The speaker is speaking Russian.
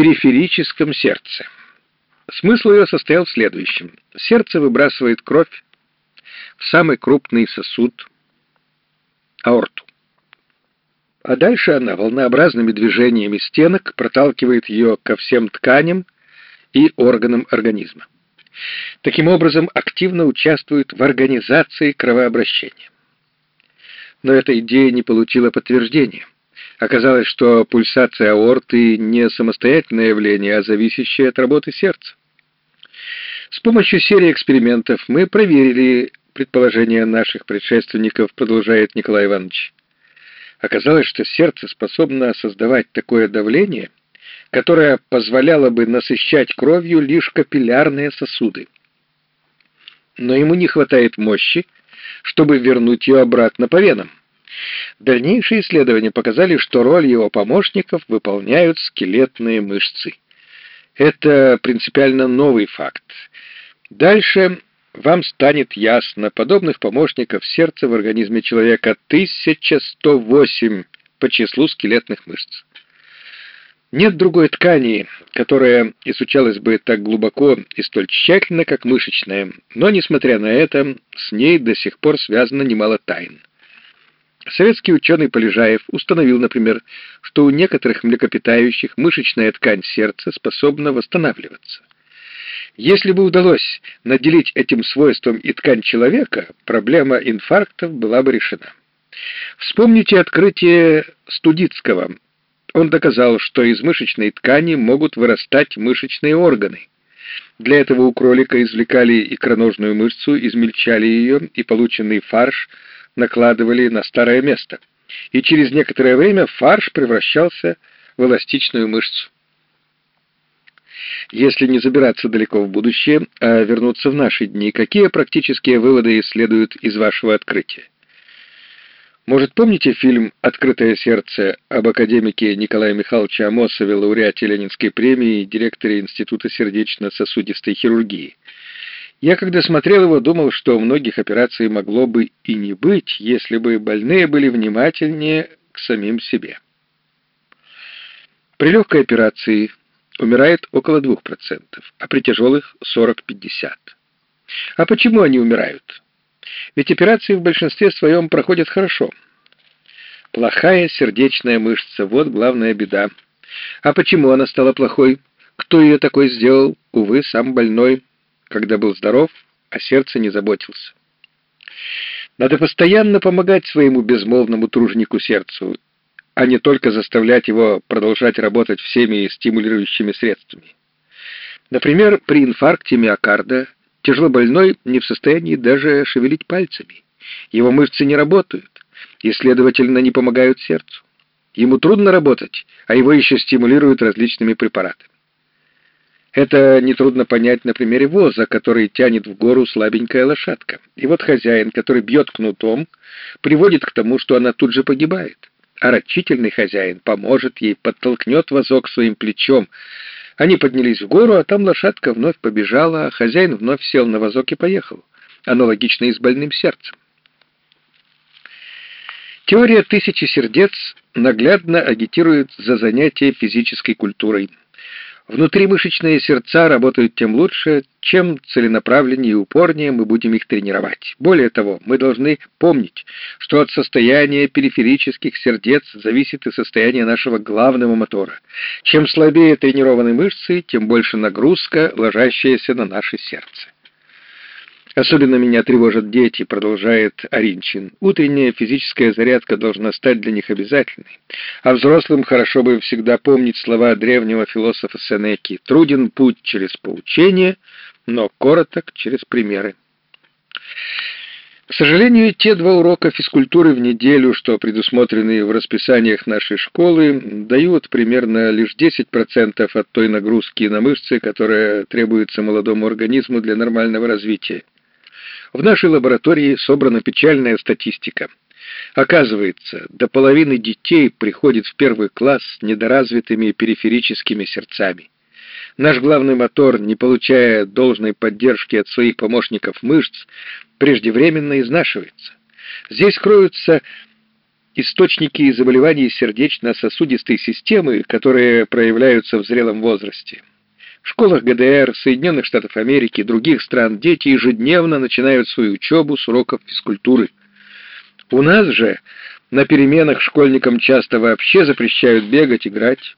периферическом сердце. Смысл ее состоял в следующем. Сердце выбрасывает кровь в самый крупный сосуд — аорту. А дальше она волнообразными движениями стенок проталкивает ее ко всем тканям и органам организма. Таким образом, активно участвует в организации кровообращения. Но эта идея не получила подтверждения. Оказалось, что пульсация аорты не самостоятельное явление, а зависящее от работы сердца. С помощью серии экспериментов мы проверили предположения наших предшественников, продолжает Николай Иванович. Оказалось, что сердце способно создавать такое давление, которое позволяло бы насыщать кровью лишь капиллярные сосуды. Но ему не хватает мощи, чтобы вернуть ее обратно по венам. Дальнейшие исследования показали, что роль его помощников выполняют скелетные мышцы. Это принципиально новый факт. Дальше вам станет ясно, подобных помощников сердца в организме человека 1108 по числу скелетных мышц. Нет другой ткани, которая изучалась бы так глубоко и столь тщательно, как мышечная, но, несмотря на это, с ней до сих пор связано немало тайн. Советский ученый Полежаев установил, например, что у некоторых млекопитающих мышечная ткань сердца способна восстанавливаться. Если бы удалось наделить этим свойством и ткань человека, проблема инфарктов была бы решена. Вспомните открытие Студицкого. Он доказал, что из мышечной ткани могут вырастать мышечные органы. Для этого у кролика извлекали икроножную мышцу, измельчали ее, и полученный фарш накладывали на старое место. И через некоторое время фарш превращался в эластичную мышцу. Если не забираться далеко в будущее, а вернуться в наши дни, какие практические выводы следуют из вашего открытия? Может, помните фильм «Открытое сердце» об академике Николае Михайловиче Амосове, лауреате Ленинской премии и директоре Института сердечно-сосудистой хирургии? Я, когда смотрел его, думал, что у многих операций могло бы и не быть, если бы больные были внимательнее к самим себе. При легкой операции умирает около 2%, а при тяжелых 40-50%. А почему они умирают? Ведь операции в большинстве своем проходят хорошо. Плохая сердечная мышца – вот главная беда. А почему она стала плохой? Кто ее такой сделал? Увы, сам больной, когда был здоров, о сердце не заботился. Надо постоянно помогать своему безмолвному тружнику сердцу а не только заставлять его продолжать работать всеми стимулирующими средствами. Например, при инфаркте миокарда тяжелобольной не в состоянии даже шевелить пальцами. Его мышцы не работают и, следовательно, не помогают сердцу. Ему трудно работать, а его еще стимулируют различными препаратами. Это нетрудно понять на примере воза, который тянет в гору слабенькая лошадка. И вот хозяин, который бьет кнутом, приводит к тому, что она тут же погибает а рачительный хозяин поможет ей, подтолкнет вазок своим плечом. Они поднялись в гору, а там лошадка вновь побежала, а хозяин вновь сел на вазок и поехал. Аналогично и с больным сердцем. Теория тысячи сердец наглядно агитирует за занятие физической культурой. Внутримышечные сердца работают тем лучше, чем целенаправленнее и упорнее мы будем их тренировать. Более того, мы должны помнить, что от состояния периферических сердец зависит и состояние нашего главного мотора. Чем слабее тренированы мышцы, тем больше нагрузка, ложащаяся на наше сердце. Особенно меня тревожат дети, продолжает Аринчин. Утренняя физическая зарядка должна стать для них обязательной. А взрослым хорошо бы всегда помнить слова древнего философа Сенеки. Труден путь через поучение, но короток через примеры. К сожалению, те два урока физкультуры в неделю, что предусмотрены в расписаниях нашей школы, дают примерно лишь 10% от той нагрузки на мышцы, которая требуется молодому организму для нормального развития. В нашей лаборатории собрана печальная статистика. Оказывается, до половины детей приходит в первый класс с недоразвитыми периферическими сердцами. Наш главный мотор, не получая должной поддержки от своих помощников мышц, преждевременно изнашивается. Здесь кроются источники заболеваний сердечно-сосудистой системы, которые проявляются в зрелом возрасте. В школах ГДР, Соединенных Штатов Америки и других стран дети ежедневно начинают свою учебу с уроков физкультуры. У нас же на переменах школьникам часто вообще запрещают бегать, играть.